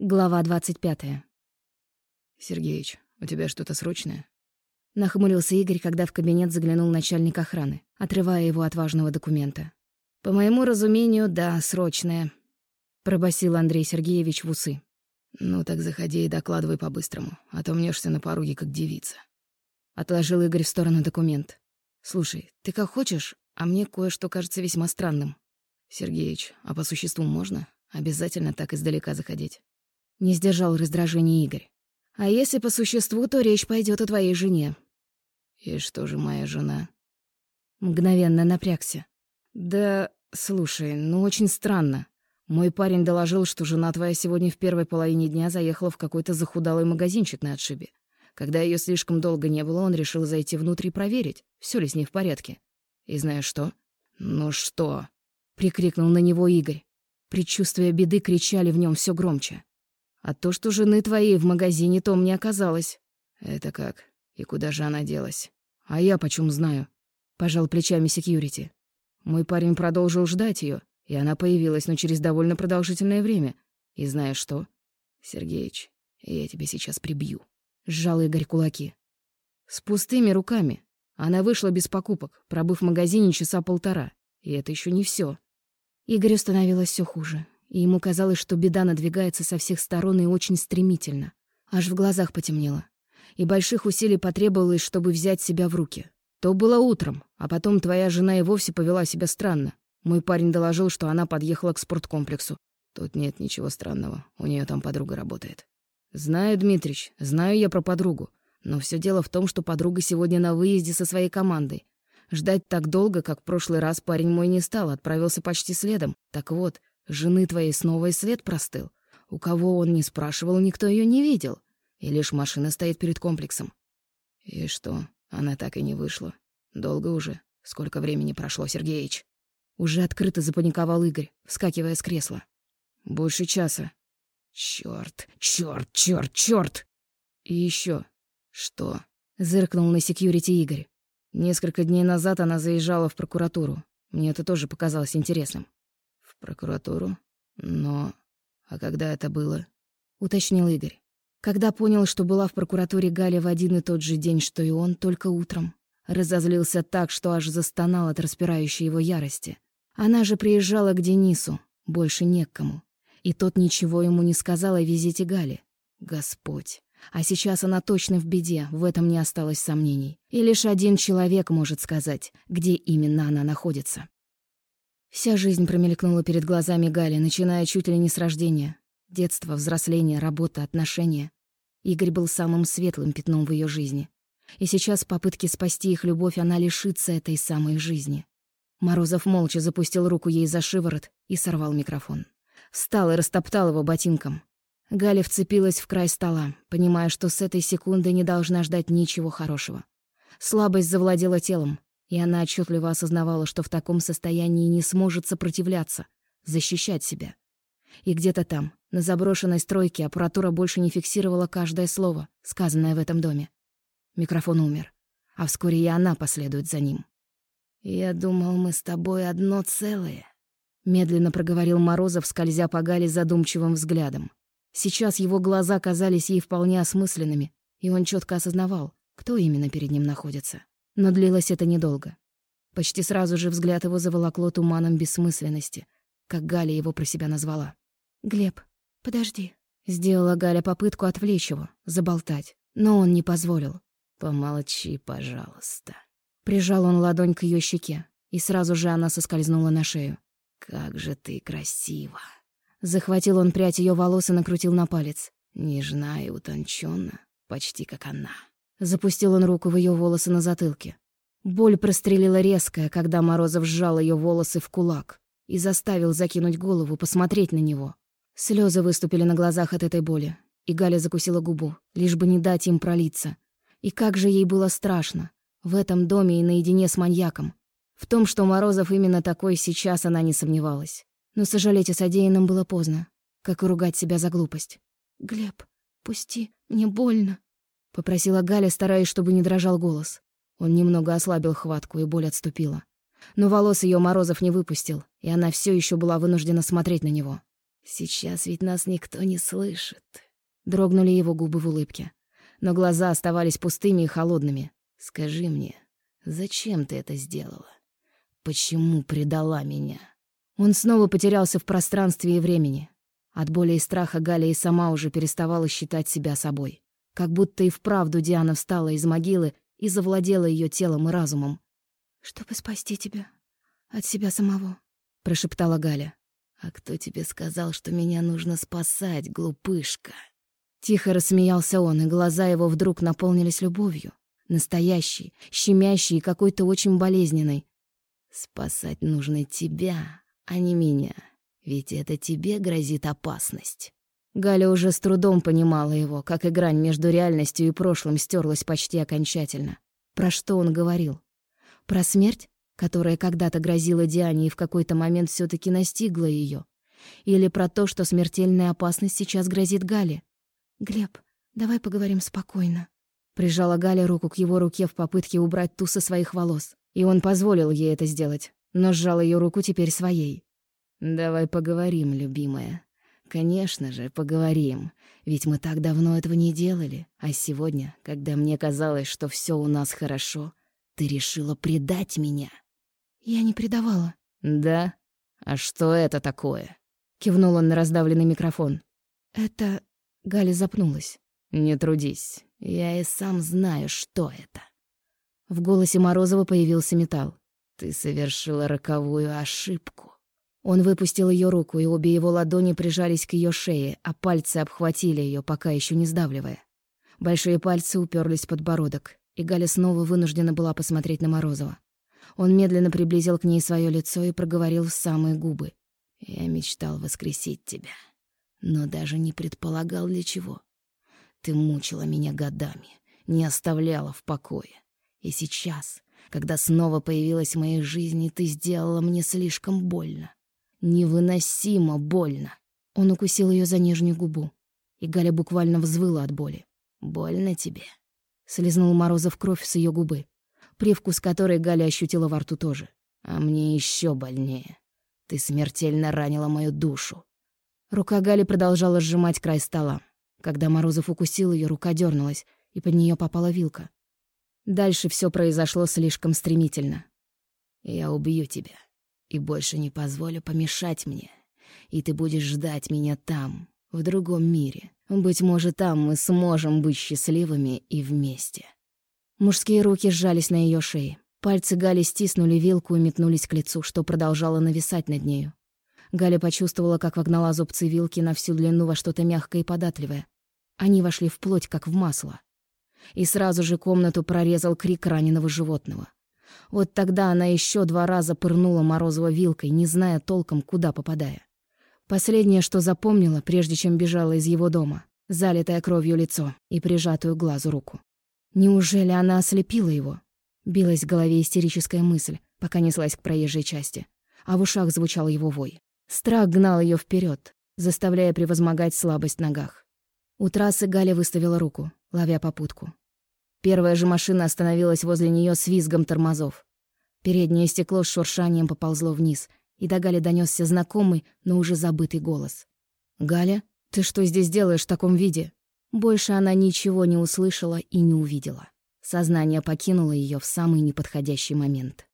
Глава двадцать пятая. «Сергеич, у тебя что-то срочное?» Нахмурился Игорь, когда в кабинет заглянул начальник охраны, отрывая его от важного документа. «По моему разумению, да, срочное», — пробасил Андрей Сергеевич в усы. «Ну так заходи и докладывай по-быстрому, а то мнешься на пороге, как девица». Отложил Игорь в сторону документ. «Слушай, ты как хочешь, а мне кое-что кажется весьма странным». «Сергеич, а по существу можно? Обязательно так издалека заходить?» Не сдержал раздражение Игорь. «А если по существу, то речь пойдет о твоей жене». «И что же моя жена?» Мгновенно напрягся. «Да, слушай, ну очень странно. Мой парень доложил, что жена твоя сегодня в первой половине дня заехала в какой-то захудалый магазинчик на отшибе. Когда ее слишком долго не было, он решил зайти внутрь и проверить, все ли с ней в порядке. И знаешь что? Ну что? прикрикнул на него Игорь. Предчувствия беды кричали в нем все громче. А то, что жены твоей в магазине, Том не оказалось. Это как? И куда же она делась? А я почем знаю? Пожал плечами секьюрити. Мой парень продолжил ждать ее, и она появилась, но через довольно продолжительное время. И знаешь что? Сергеич, я тебя сейчас прибью. Сжал Игорь кулаки. С пустыми руками. Она вышла без покупок, пробыв в магазине часа полтора. И это еще не все. Игорю становилось все хуже и ему казалось, что беда надвигается со всех сторон и очень стремительно. Аж в глазах потемнело. И больших усилий потребовалось, чтобы взять себя в руки. То было утром, а потом твоя жена и вовсе повела себя странно. Мой парень доложил, что она подъехала к спорткомплексу. Тут нет ничего странного, у нее там подруга работает. Знаю, Дмитрич, знаю я про подругу. Но все дело в том, что подруга сегодня на выезде со своей командой. Ждать так долго, как в прошлый раз парень мой не стал, отправился почти следом. Так вот, Жены твоей снова и след простыл. У кого он не спрашивал, никто ее не видел. И лишь машина стоит перед комплексом. И что, она так и не вышла? Долго уже? Сколько времени прошло, Сергеич? Уже открыто запаниковал Игорь, вскакивая с кресла. Больше часа. Чёрт, чёрт, чёрт, чёрт! И еще. Что? Зыркнул на секьюрити Игорь. Несколько дней назад она заезжала в прокуратуру. Мне это тоже показалось интересным прокуратуру? Но... А когда это было? Уточнил Игорь. Когда понял, что была в прокуратуре Галя в один и тот же день, что и он, только утром. Разозлился так, что аж застонал от распирающей его ярости. Она же приезжала к Денису, больше не к кому. И тот ничего ему не сказал о визите Гали. Господь. А сейчас она точно в беде, в этом не осталось сомнений. И лишь один человек может сказать, где именно она находится. Вся жизнь промелькнула перед глазами Гали, начиная чуть ли не с рождения. Детство, взросление, работа, отношения. Игорь был самым светлым пятном в ее жизни. И сейчас в попытке спасти их любовь она лишится этой самой жизни. Морозов молча запустил руку ей за шиворот и сорвал микрофон. Встал и растоптал его ботинком. Галя вцепилась в край стола, понимая, что с этой секунды не должна ждать ничего хорошего. Слабость завладела телом, и она отчетливо осознавала, что в таком состоянии не сможет сопротивляться, защищать себя. И где-то там, на заброшенной стройке, аппаратура больше не фиксировала каждое слово, сказанное в этом доме. Микрофон умер, а вскоре и она последует за ним. «Я думал, мы с тобой одно целое», — медленно проговорил Морозов, скользя по Гале задумчивым взглядом. Сейчас его глаза казались ей вполне осмысленными, и он четко осознавал, кто именно перед ним находится. Но длилось это недолго. Почти сразу же взгляд его заволокло туманом бессмысленности, как Галя его про себя назвала. «Глеб, подожди». Сделала Галя попытку отвлечь его, заболтать, но он не позволил. «Помолчи, пожалуйста». Прижал он ладонь к ее щеке, и сразу же она соскользнула на шею. «Как же ты красива!» Захватил он прядь ее волос и накрутил на палец. Нежна и утонченно, почти как она. Запустил он руку в ее волосы на затылке. Боль прострелила резкая, когда Морозов сжал ее волосы в кулак и заставил закинуть голову, посмотреть на него. Слезы выступили на глазах от этой боли, и Галя закусила губу, лишь бы не дать им пролиться. И как же ей было страшно. В этом доме и наедине с маньяком. В том, что Морозов именно такой сейчас, она не сомневалась. Но сожалеть о содеянном было поздно, как и ругать себя за глупость. «Глеб, пусти, мне больно», — попросила Галя, стараясь, чтобы не дрожал голос. Он немного ослабил хватку, и боль отступила. Но волос ее Морозов не выпустил, и она все еще была вынуждена смотреть на него. Сейчас ведь нас никто не слышит. Дрогнули его губы в улыбке. Но глаза оставались пустыми и холодными. Скажи мне, зачем ты это сделала? Почему предала меня? Он снова потерялся в пространстве и времени. От боли и страха Галя и сама уже переставала считать себя собой. Как будто и вправду Диана встала из могилы и завладела ее телом и разумом. «Чтобы спасти тебя от себя самого», — прошептала Галя. «А кто тебе сказал, что меня нужно спасать, глупышка?» Тихо рассмеялся он, и глаза его вдруг наполнились любовью. Настоящей, щемящей и какой-то очень болезненной. «Спасать нужно тебя, а не меня, ведь это тебе грозит опасность». Галя уже с трудом понимала его, как и грань между реальностью и прошлым стерлась почти окончательно. Про что он говорил? Про смерть, которая когда-то грозила Диане и в какой-то момент все таки настигла ее, Или про то, что смертельная опасность сейчас грозит Гале? «Глеб, давай поговорим спокойно». Прижала Галя руку к его руке в попытке убрать ту со своих волос. И он позволил ей это сделать, но сжал ее руку теперь своей. «Давай поговорим, любимая», Конечно же, поговорим. Ведь мы так давно этого не делали. А сегодня, когда мне казалось, что все у нас хорошо, ты решила предать меня. Я не предавала. Да? А что это такое? Кивнул он на раздавленный микрофон. Это... Галя запнулась. Не трудись. Я и сам знаю, что это. В голосе Морозова появился металл. Ты совершила роковую ошибку. Он выпустил ее руку, и обе его ладони прижались к ее шее, а пальцы обхватили ее, пока еще не сдавливая. Большие пальцы уперлись в подбородок, и Галя снова вынуждена была посмотреть на Морозова. Он медленно приблизил к ней свое лицо и проговорил в самые губы. «Я мечтал воскресить тебя, но даже не предполагал для чего. Ты мучила меня годами, не оставляла в покое. И сейчас, когда снова появилась в моей жизни, ты сделала мне слишком больно. Невыносимо больно. Он укусил ее за нижнюю губу, и Галя буквально взвыла от боли. «Больно тебе?» Слизнул Морозов кровь с ее губы, привкус которой Галя ощутила во рту тоже. «А мне еще больнее. Ты смертельно ранила мою душу». Рука Гали продолжала сжимать край стола. Когда Морозов укусил ее, рука дернулась, и под нее попала вилка. Дальше все произошло слишком стремительно. «Я убью тебя», и больше не позволю помешать мне. И ты будешь ждать меня там, в другом мире. Быть может, там мы сможем быть счастливыми и вместе». Мужские руки сжались на ее шее. Пальцы Гали стиснули вилку и метнулись к лицу, что продолжало нависать над нею. Галя почувствовала, как вогнала зубцы вилки на всю длину во что-то мягкое и податливое. Они вошли в плоть, как в масло. И сразу же комнату прорезал крик раненого животного. Вот тогда она еще два раза пырнула Морозова вилкой, не зная толком, куда попадая. Последнее, что запомнила, прежде чем бежала из его дома, залитое кровью лицо и прижатую глазу руку. Неужели она ослепила его? Билась в голове истерическая мысль, пока неслась к проезжей части, а в ушах звучал его вой. Страх гнал ее вперед, заставляя превозмогать слабость в ногах. У трассы Галя выставила руку, ловя попутку. Первая же машина остановилась возле нее с визгом тормозов. Переднее стекло с шуршанием поползло вниз, и до Гали донесся знакомый, но уже забытый голос. «Галя, ты что здесь делаешь в таком виде?» Больше она ничего не услышала и не увидела. Сознание покинуло ее в самый неподходящий момент.